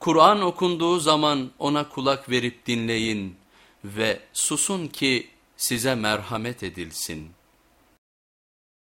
Kur'an okunduğu zaman ona kulak verip dinleyin ve susun ki size merhamet edilsin.''